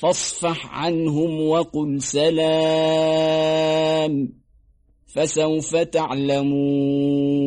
فاصفح عنهم وقل سلام فسوف تعلمون.